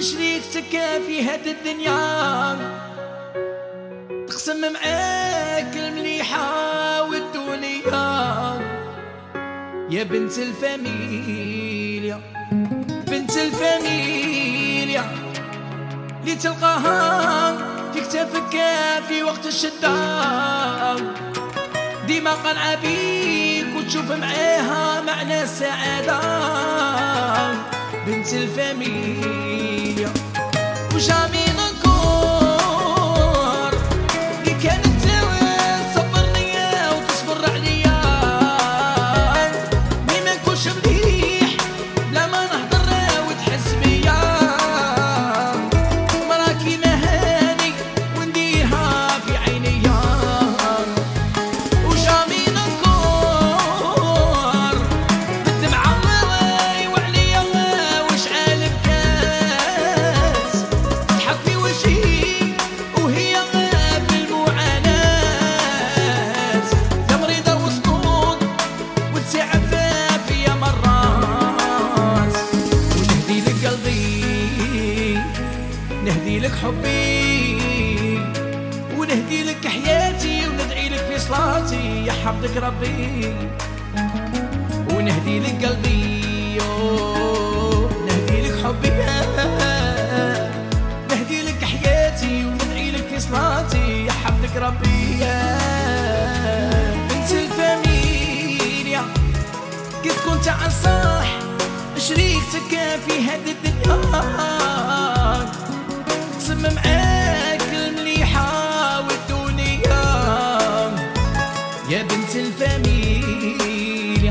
شريكتك في هاد الدنيا؟ تقسم معاك المليحة والدنيا. يا بنت الفاميليا بنت الفاميليا اللي تلقاها في كتافك في وقت الشدة. ديما قنعة بيك وتشوف معاها معنى السعادة. Pensilvania. O Jamil نهدي لك حبي ونهدي لك حياتي وندعي لك في صلاتي يحفظك ربي. ونهدي لك قلبي نهدي لك حبي. نهدي لك حياتي وندعي لك في صلاتي يحفظك ربي. بنت الفاميليا كي تكون تاع الصح شريكتك في هاد الدنيا. والدنيا يا بنت الفاميليا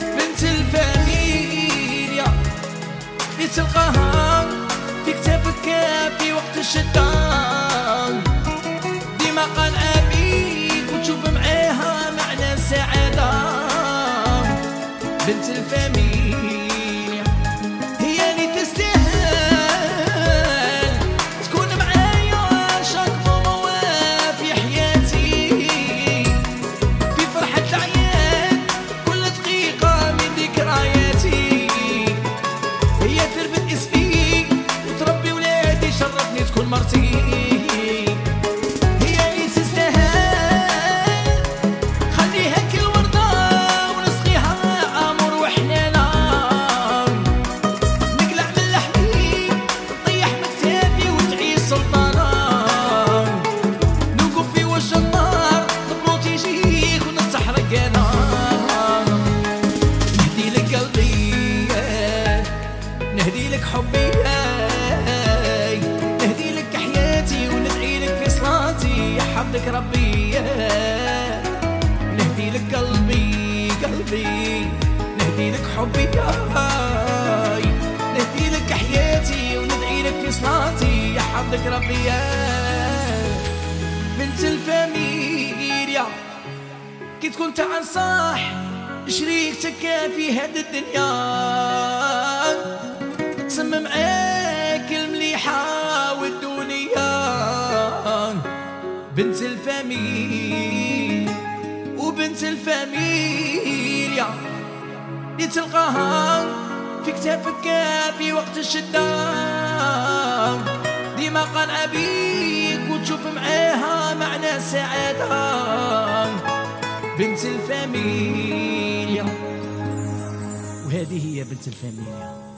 بنت الفاميليا في كتافك في وقت الشدة ديما قنعة بيك وتشوف معاها معنى السعادة بنت الفاميليا يحفظك ربي نهدي لك قلبي قلبي نهدي لك حبي نهدي لك حياتي وندعي لك في صلاتي. يحفظك ربي بنت الفاميليا كي تكون تاع صاح شريكتك في هاد الدنيا. تسم معاك بنت الفاميليا وبنت الفاميليا اللي تلقاها في كتافك في وقت الشدة. ديما قنعة بيك وتشوف معاها معنى السعادة بنت الفاميليا وهذه هي بنت الفاميليا